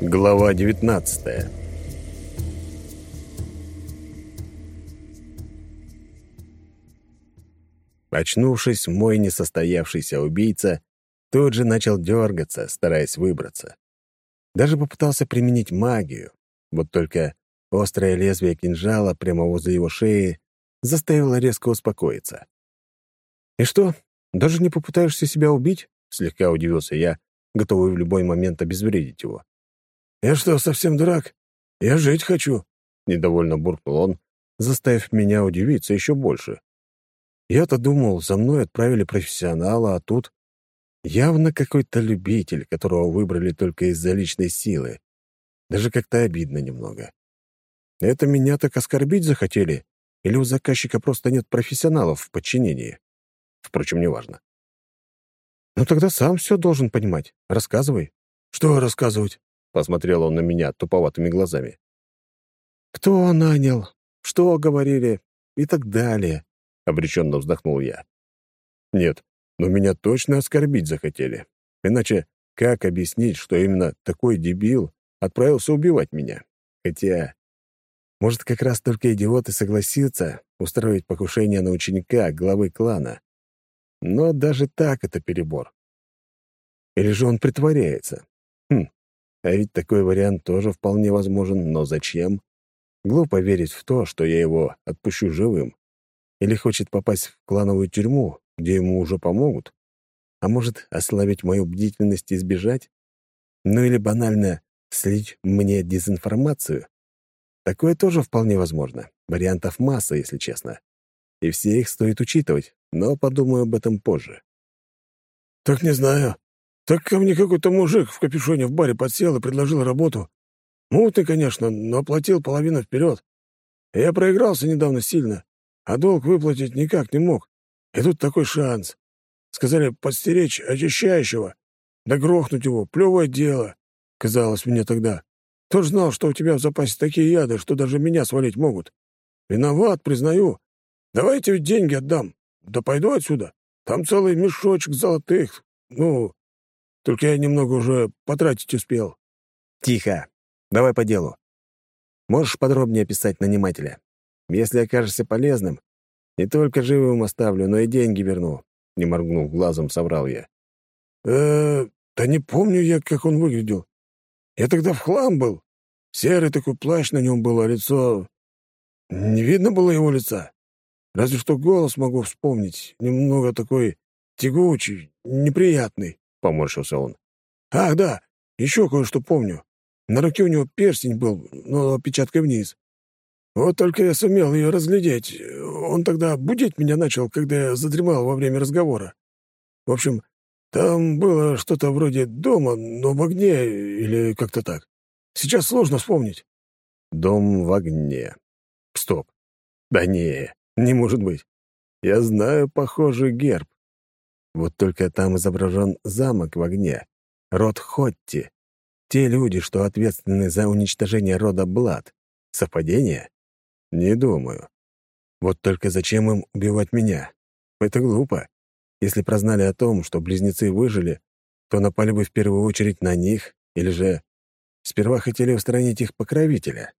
Глава 19 Очнувшись, мой несостоявшийся убийца тут же начал дергаться, стараясь выбраться. Даже попытался применить магию, вот только острое лезвие кинжала прямо возле его шеи заставило резко успокоиться. «И что, даже не попытаешься себя убить?» — слегка удивился я, готовый в любой момент обезвредить его. «Я что, совсем дурак? Я жить хочу!» — недовольно буркнул он, заставив меня удивиться еще больше. Я-то думал, за мной отправили профессионала, а тут явно какой-то любитель, которого выбрали только из-за личной силы. Даже как-то обидно немного. Это меня так оскорбить захотели? Или у заказчика просто нет профессионалов в подчинении? Впрочем, неважно. «Ну тогда сам все должен понимать. Рассказывай». «Что рассказывать?» — посмотрел он на меня туповатыми глазами. «Кто нанял? Что говорили?» и так далее», — обреченно вздохнул я. «Нет, но меня точно оскорбить захотели. Иначе как объяснить, что именно такой дебил отправился убивать меня? Хотя, может, как раз только идиот и согласится устроить покушение на ученика главы клана. Но даже так это перебор. Или же он притворяется? Хм, а ведь такой вариант тоже вполне возможен, но зачем? Глупо верить в то, что я его отпущу живым. Или хочет попасть в клановую тюрьму, где ему уже помогут? А может, ослабить мою бдительность и сбежать? Ну или банально слить мне дезинформацию? Такое тоже вполне возможно. Вариантов масса, если честно. И все их стоит учитывать, но подумаю об этом позже. «Так не знаю. Так ко мне какой-то мужик в капюшоне в баре подсел и предложил работу. Мутный, конечно, но оплатил половину вперед. Я проигрался недавно сильно, а долг выплатить никак не мог. И тут такой шанс. Сказали подстеречь очищающего, да грохнуть его, плевое дело, казалось мне тогда. Кто ж знал, что у тебя в запасе такие яды, что даже меня свалить могут? Виноват, признаю. Давайте ведь деньги отдам. Да пойду отсюда. Там целый мешочек золотых. Ну, только я немного уже потратить успел». «Тихо. Давай по делу. Можешь подробнее описать нанимателя? Если окажешься полезным, не только живым оставлю, но и деньги верну», — не моргнув глазом, соврал я. э да не помню я, как он выглядел. Я тогда в хлам был. Серый такой плащ на нем был, а лицо... Не видно было его лица. Разве что голос могу вспомнить. Немного такой тягучий, неприятный. — поморщился он. «Ах, да, еще кое-что помню. На руке у него перстень был, но опечаткой вниз. Вот только я сумел ее разглядеть. Он тогда будить меня начал, когда я задремал во время разговора. В общем, там было что-то вроде дома, но в огне или как-то так. Сейчас сложно вспомнить». «Дом в огне. Стоп. Да не, не может быть. Я знаю похожий герб. Вот только там изображен замок в огне, род Хотти. Те люди, что ответственны за уничтожение рода Блад. Совпадение? Не думаю. Вот только зачем им убивать меня? Это глупо. Если прознали о том, что близнецы выжили, то напали бы в первую очередь на них, или же сперва хотели устранить их покровителя.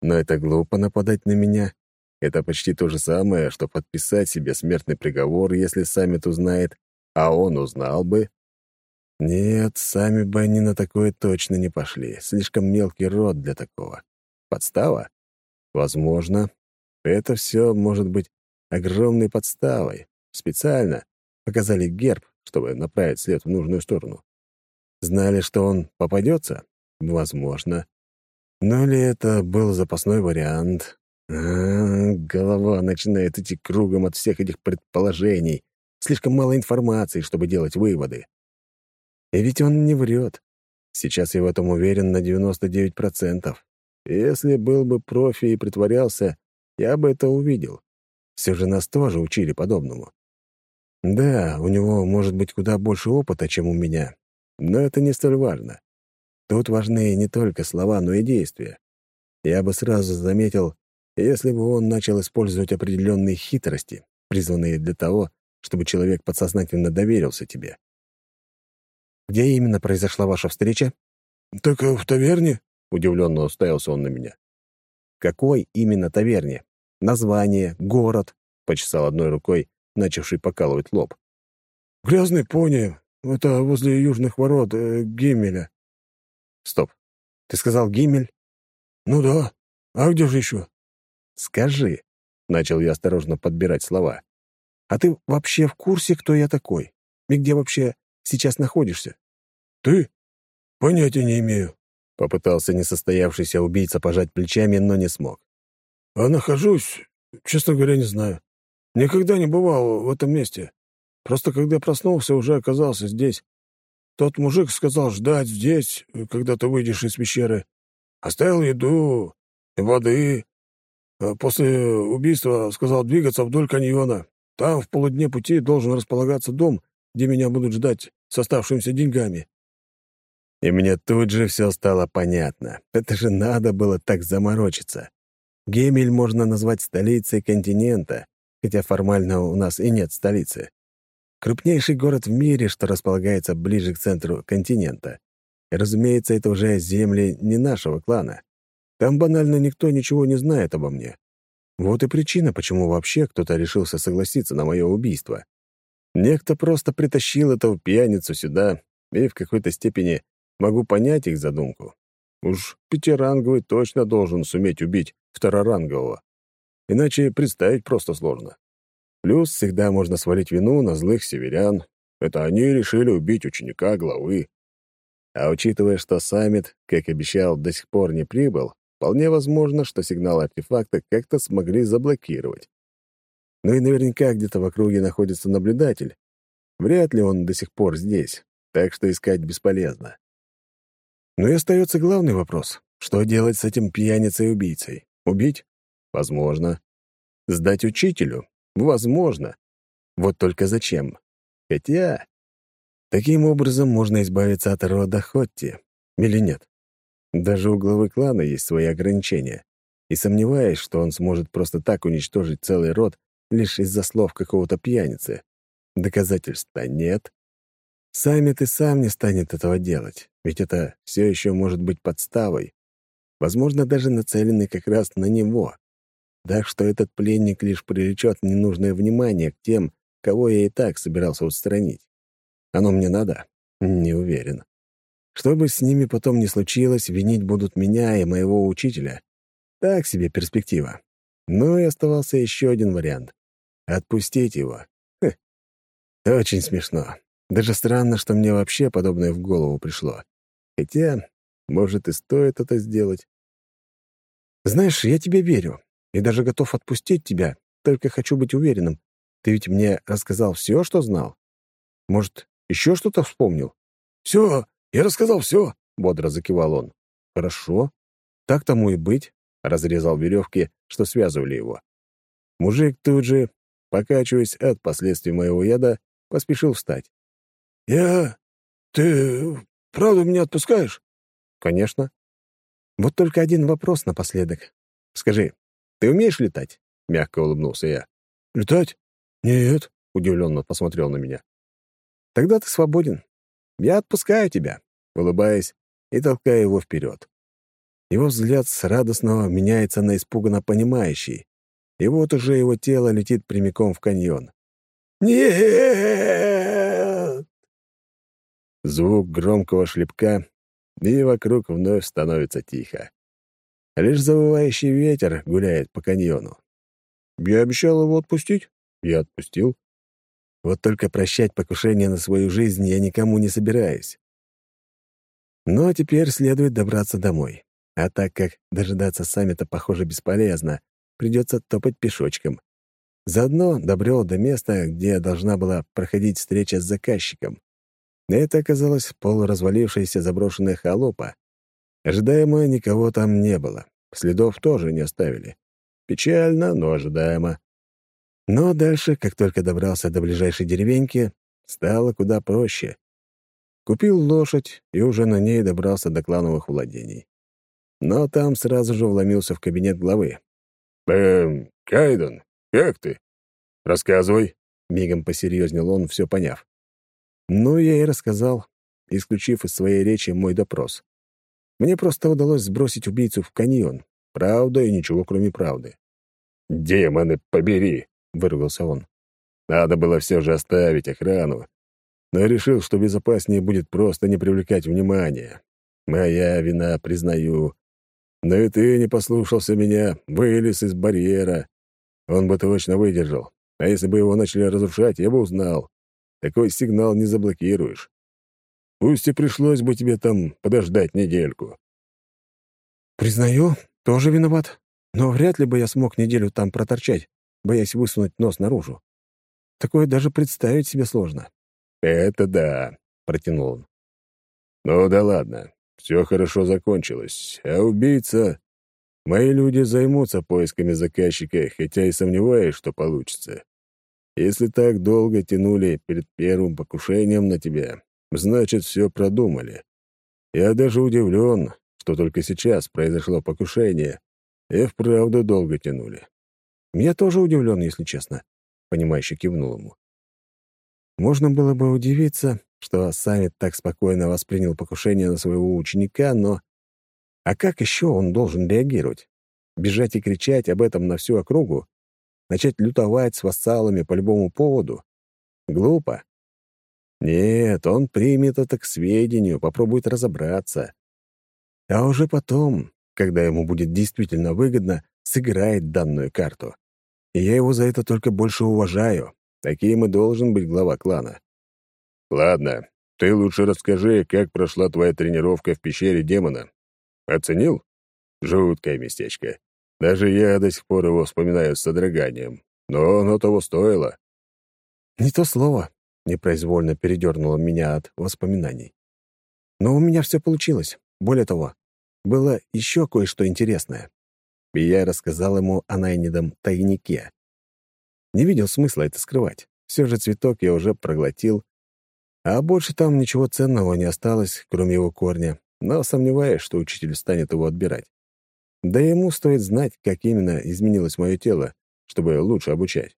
Но это глупо нападать на меня. Это почти то же самое, что подписать себе смертный приговор, если Саммит узнает, а он узнал бы. Нет, сами бы они на такое точно не пошли. Слишком мелкий род для такого. Подстава? Возможно. Это все может быть огромной подставой. Специально показали герб, чтобы направить след в нужную сторону. Знали, что он попадется? Возможно. Но ли это был запасной вариант? А, голова начинает идти кругом от всех этих предположений. Слишком мало информации, чтобы делать выводы. И ведь он не врет. Сейчас я в этом уверен на 99%. Если был бы профи и притворялся, я бы это увидел. Все же нас тоже учили подобному. Да, у него может быть куда больше опыта, чем у меня, но это не столь важно. Тут важны не только слова, но и действия. Я бы сразу заметил, если бы он начал использовать определенные хитрости, призванные для того, чтобы человек подсознательно доверился тебе. «Где именно произошла ваша встреча?» так в таверне?» — удивленно уставился он на меня. «Какой именно таверне? Название, город?» — почесал одной рукой, начавший покалывать лоб. «Грязный пони. Это возле южных ворот э, Гиммеля». «Стоп. Ты сказал Гиммель?» «Ну да. А где же еще?» «Скажи», — начал я осторожно подбирать слова. «А ты вообще в курсе, кто я такой? И где вообще сейчас находишься?» «Ты? Понятия не имею», — попытался несостоявшийся убийца пожать плечами, но не смог. «А нахожусь, честно говоря, не знаю. Никогда не бывал в этом месте. Просто когда проснулся, уже оказался здесь. Тот мужик сказал ждать здесь, когда ты выйдешь из пещеры. Оставил еду, воды. А после убийства сказал двигаться вдоль каньона. Там в полудне пути должен располагаться дом, где меня будут ждать с оставшимися деньгами. И мне тут же все стало понятно. Это же надо было так заморочиться. Гемель можно назвать столицей континента, хотя формально у нас и нет столицы. Крупнейший город в мире, что располагается ближе к центру континента. Разумеется, это уже земли не нашего клана. Там банально никто ничего не знает обо мне. Вот и причина, почему вообще кто-то решился согласиться на мое убийство. Некто просто притащил этого пьяницу сюда, и в какой-то степени могу понять их задумку. Уж пятиранговый точно должен суметь убить второрангового. Иначе представить просто сложно. Плюс всегда можно свалить вину на злых северян. Это они решили убить ученика главы. А учитывая, что саммит, как обещал, до сих пор не прибыл, вполне возможно, что сигнал артефакта как-то смогли заблокировать. Ну и наверняка где-то в округе находится наблюдатель. Вряд ли он до сих пор здесь, так что искать бесполезно. Ну и остается главный вопрос. Что делать с этим пьяницей-убийцей? Убить? Возможно. Сдать учителю? Возможно. Вот только зачем? Хотя... Таким образом можно избавиться от рода Хотти. Или нет? Даже у главы клана есть свои ограничения. И сомневаюсь, что он сможет просто так уничтожить целый род лишь из-за слов какого-то пьяницы. Доказательств-то нет. Сами ты сам не станет этого делать, ведь это все еще может быть подставой. Возможно, даже нацеленный как раз на него. Так что этот пленник лишь привлечет ненужное внимание к тем, кого я и так собирался устранить. Оно мне надо? Не уверен. Что бы с ними потом ни случилось, винить будут меня и моего учителя. Так себе перспектива. Ну и оставался еще один вариант. Отпустить его. Хм. Очень смешно. Даже странно, что мне вообще подобное в голову пришло. Хотя, может, и стоит это сделать. Знаешь, я тебе верю и даже готов отпустить тебя, только хочу быть уверенным. Ты ведь мне рассказал все, что знал? Может, еще что-то вспомнил? Все, я рассказал все, бодро закивал он. Хорошо, так тому и быть, разрезал веревки, что связывали его. Мужик тут же, покачиваясь от последствий моего яда, поспешил встать. «Я... Ты правда меня отпускаешь?» «Конечно. Вот только один вопрос напоследок. Скажи, ты умеешь летать?» — мягко улыбнулся я. «Летать? Нет», — удивленно посмотрел на меня. «Тогда ты свободен. Я отпускаю тебя», — улыбаясь и толкая его вперед. Его взгляд с радостного меняется на испуганно понимающий, и вот уже его тело летит прямиком в каньон. «Нет!» Звук громкого шлепка, и вокруг вновь становится тихо. Лишь завывающий ветер гуляет по каньону. Я обещал его отпустить. Я отпустил. Вот только прощать покушение на свою жизнь я никому не собираюсь. Но теперь следует добраться домой. А так как дожидаться саммита, похоже, бесполезно, придется топать пешочком. Заодно добрел до места, где должна была проходить встреча с заказчиком. Это оказалась полуразвалившаяся заброшенная холопа, Ожидаемо никого там не было. Следов тоже не оставили. Печально, но ожидаемо. Но дальше, как только добрался до ближайшей деревеньки, стало куда проще. Купил лошадь и уже на ней добрался до клановых владений. Но там сразу же вломился в кабинет главы. «Эм, Кайден, как ты? Рассказывай», — мигом посерьезнел он, все поняв. Ну, я и рассказал, исключив из своей речи мой допрос. Мне просто удалось сбросить убийцу в каньон. Правда и ничего, кроме правды. «Демоны, побери!» — вырвался он. «Надо было все же оставить охрану, но решил, что безопаснее будет просто не привлекать внимания. Моя вина, признаю. Но и ты не послушался меня, вылез из барьера. Он бы точно выдержал. А если бы его начали разрушать, я бы узнал. Такой сигнал не заблокируешь. Пусть и пришлось бы тебе там подождать недельку. Признаю, тоже виноват. Но вряд ли бы я смог неделю там проторчать, боясь высунуть нос наружу. Такое даже представить себе сложно. «Это да», — протянул он. «Ну да ладно, все хорошо закончилось, а убийца... Мои люди займутся поисками заказчика, хотя и сомневаюсь, что получится. Если так долго тянули перед первым покушением на тебя, значит, все продумали. Я даже удивлен, что только сейчас произошло покушение, и вправду долго тянули. Я тоже удивлен, если честно, — понимающе кивнул ему. Можно было бы удивиться, что Саммит так спокойно воспринял покушение на своего ученика, но... А как еще он должен реагировать? Бежать и кричать об этом на всю округу? Начать лютовать с вассалами по любому поводу? Глупо. Нет, он примет это к сведению, попробует разобраться. А уже потом, когда ему будет действительно выгодно, сыграет данную карту. И я его за это только больше уважаю. Таким и должен быть глава клана. Ладно, ты лучше расскажи, как прошла твоя тренировка в пещере демона. Оценил? Жуткое местечко. Даже я до сих пор его вспоминаю с содроганием. Но оно того стоило. Не то слово. Непроизвольно передернуло меня от воспоминаний. Но у меня все получилось. Более того, было еще кое-что интересное. И я рассказал ему о найнидом тайнике. Не видел смысла это скрывать. Все же цветок я уже проглотил, а больше там ничего ценного не осталось, кроме его корня, но сомневаюсь, что учитель станет его отбирать. Да ему стоит знать, как именно изменилось мое тело, чтобы лучше обучать.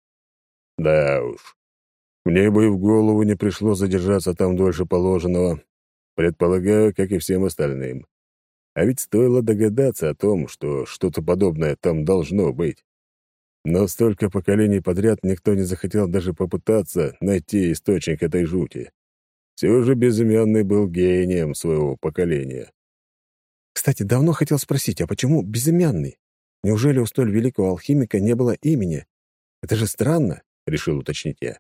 Да уж. Мне бы и в голову не пришло задержаться там дольше положенного. Предполагаю, как и всем остальным. А ведь стоило догадаться о том, что что-то подобное там должно быть. Но столько поколений подряд никто не захотел даже попытаться найти источник этой жути. Все же Безымянный был гением своего поколения. Кстати, давно хотел спросить, а почему Безымянный? Неужели у столь великого алхимика не было имени? Это же странно, — решил уточнить я.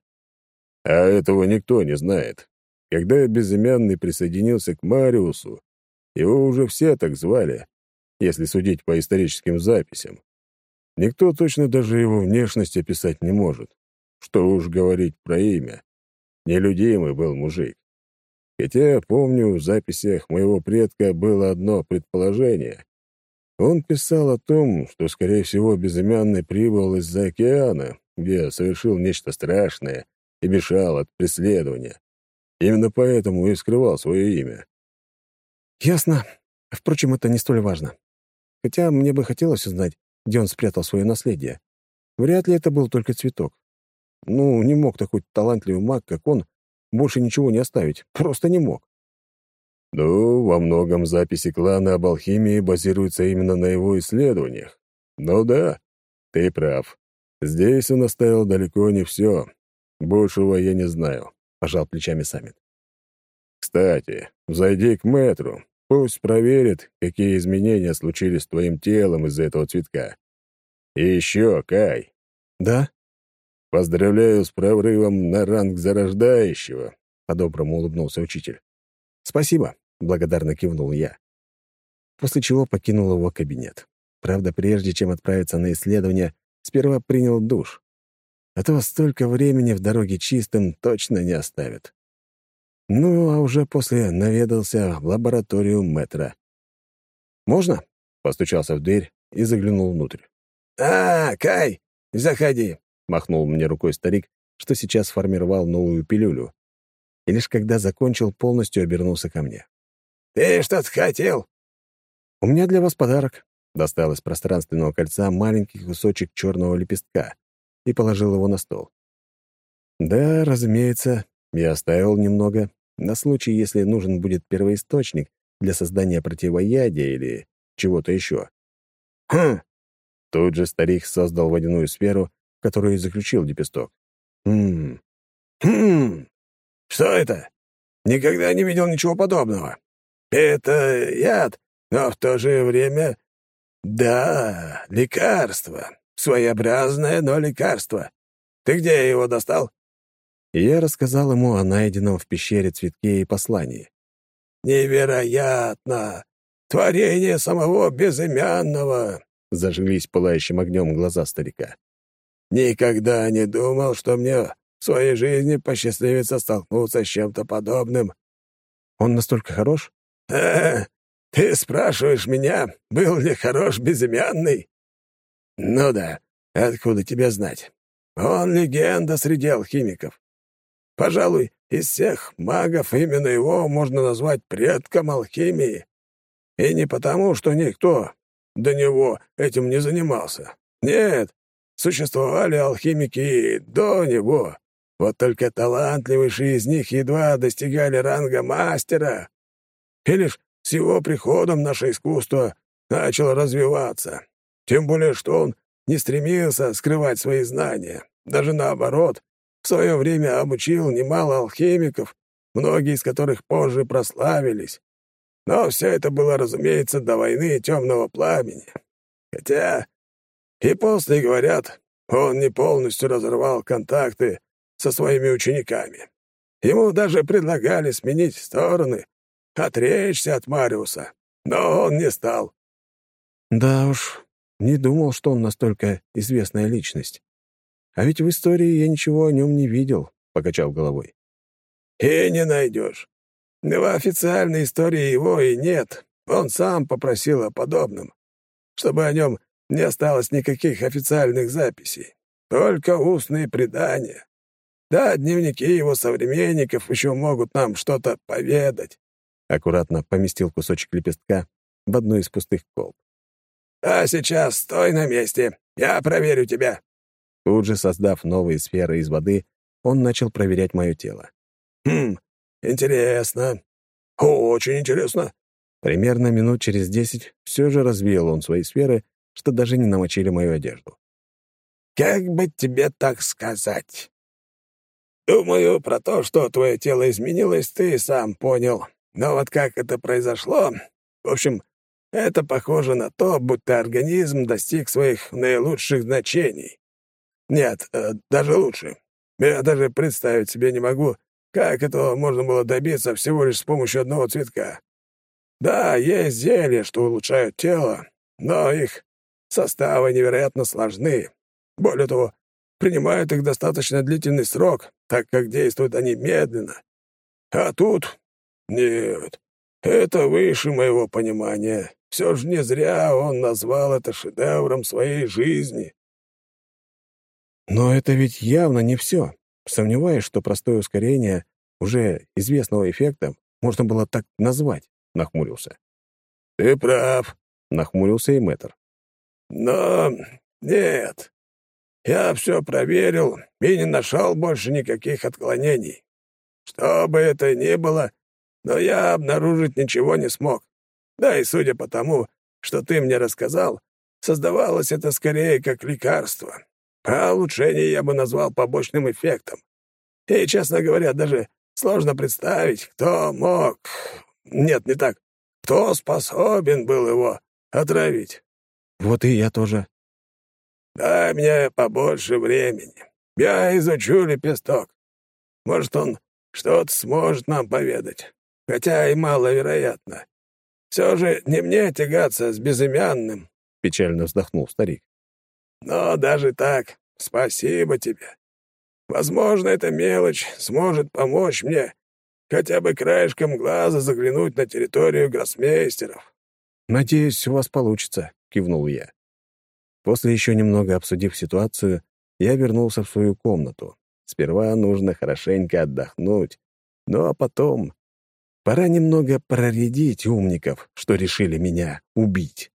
А этого никто не знает. Когда Безымянный присоединился к Мариусу, его уже все так звали, если судить по историческим записям. Никто точно даже его внешность описать не может. Что уж говорить про имя. Нелюдимый был мужик. Хотя, помню, в записях моего предка было одно предположение. Он писал о том, что, скорее всего, безымянный прибыл из-за океана, где совершил нечто страшное и бежал от преследования. Именно поэтому и скрывал свое имя. «Ясно. Впрочем, это не столь важно. Хотя мне бы хотелось узнать, где он спрятал свое наследие. Вряд ли это был только цветок. Ну, не мог такой талантливый маг, как он, больше ничего не оставить. Просто не мог. Ну, во многом записи клана об алхимии базируются именно на его исследованиях. Ну да, ты прав. Здесь он оставил далеко не все. Большего я не знаю, — пожал плечами Самит. Кстати, зайди к мэтру, Пусть проверит, какие изменения случились с твоим телом из-за этого цветка. И еще, Кай. Да? Поздравляю с прорывом на ранг зарождающего, по-доброму улыбнулся учитель. Спасибо, благодарно кивнул я. После чего покинул его кабинет. Правда, прежде чем отправиться на исследование, сперва принял душ. А то столько времени в дороге чистым точно не оставит. Ну, а уже после наведался в лабораторию метра. «Можно?» — постучался в дверь и заглянул внутрь. «А, Кай, заходи!» — махнул мне рукой старик, что сейчас формировал новую пилюлю. И лишь когда закончил, полностью обернулся ко мне. «Ты что-то хотел?» «У меня для вас подарок», — достал из пространственного кольца маленький кусочек черного лепестка и положил его на стол. Да, разумеется, я оставил немного, на случай, если нужен будет первоисточник, для создания противоядия или чего-то еще. «Хм!» Тут же старик создал водяную сферу, которую и заключил лепесток. «Хм! Хм! Что это? Никогда не видел ничего подобного. Это яд, но в то же время... Да, лекарство. Своеобразное, но лекарство. Ты где его достал?» И я рассказал ему о найденном в пещере цветке и послании. «Невероятно! Творение самого безымянного!» — зажглись пылающим огнем глаза старика. «Никогда не думал, что мне в своей жизни посчастливится столкнуться с чем-то подобным». «Он настолько хорош?» «Э, ты спрашиваешь меня, был ли хорош безымянный?» «Ну да, откуда тебе знать? Он легенда среди алхимиков. Пожалуй, из всех магов именно его можно назвать предком алхимии. И не потому, что никто до него этим не занимался. Нет, существовали алхимики до него. Вот только талантливейшие из них едва достигали ранга мастера. И лишь с его приходом наше искусство начало развиваться. Тем более, что он не стремился скрывать свои знания. Даже наоборот, в свое время обучил немало алхимиков, многие из которых позже прославились. Но все это было, разумеется, до войны темного пламени. Хотя и после, говорят, он не полностью разорвал контакты со своими учениками. Ему даже предлагали сменить стороны, отречься от Мариуса, но он не стал. Да уж, не думал, что он настолько известная личность. А ведь в истории я ничего о нем не видел, — покачал головой. И не найдешь. В официальной истории его и нет. Он сам попросил о подобном, чтобы о нем не осталось никаких официальных записей, только устные предания. Да, дневники его современников еще могут нам что-то поведать. Аккуратно поместил кусочек лепестка в одну из пустых колб. «А сейчас стой на месте, я проверю тебя». Тут же, создав новые сферы из воды, он начал проверять мое тело. «Хм, интересно. Очень интересно». Примерно минут через десять все же развеял он свои сферы, что даже не намочили мою одежду. «Как бы тебе так сказать? Думаю, про то, что твое тело изменилось, ты сам понял. Но вот как это произошло... В общем, это похоже на то, будто организм достиг своих наилучших значений. Нет, э, даже лучше. Я даже представить себе не могу, как этого можно было добиться всего лишь с помощью одного цветка. Да, есть зелья, что улучшают тело, но их составы невероятно сложны. Более того, принимают их достаточно длительный срок, так как действуют они медленно. А тут нет, это выше моего понимания. Все же не зря он назвал это шедевром своей жизни. Но это ведь явно не все. Сомневаюсь, что простое ускорение уже известного эффекта можно было так назвать, — нахмурился. «Ты прав», — нахмурился и мэтр. «Но нет, я все проверил и не нашел больше никаких отклонений. Что бы это ни было, но я обнаружить ничего не смог. Да и судя по тому, что ты мне рассказал, создавалось это скорее как лекарство. А улучшение я бы назвал побочным эффектом. И, честно говоря, даже сложно представить, кто мог... Нет, не так. Кто способен был его отравить. Вот и я тоже. Дай мне побольше времени. Я изучу лепесток. Может, он что-то сможет нам поведать хотя и маловероятно. Все же не мне тягаться с безымянным», — печально вздохнул старик. «Но даже так, спасибо тебе. Возможно, эта мелочь сможет помочь мне хотя бы краешком глаза заглянуть на территорию гроссмейстеров». «Надеюсь, у вас получится», — кивнул я. После еще немного обсудив ситуацию, я вернулся в свою комнату. Сперва нужно хорошенько отдохнуть, ну а потом Пора немного проредить умников, что решили меня убить.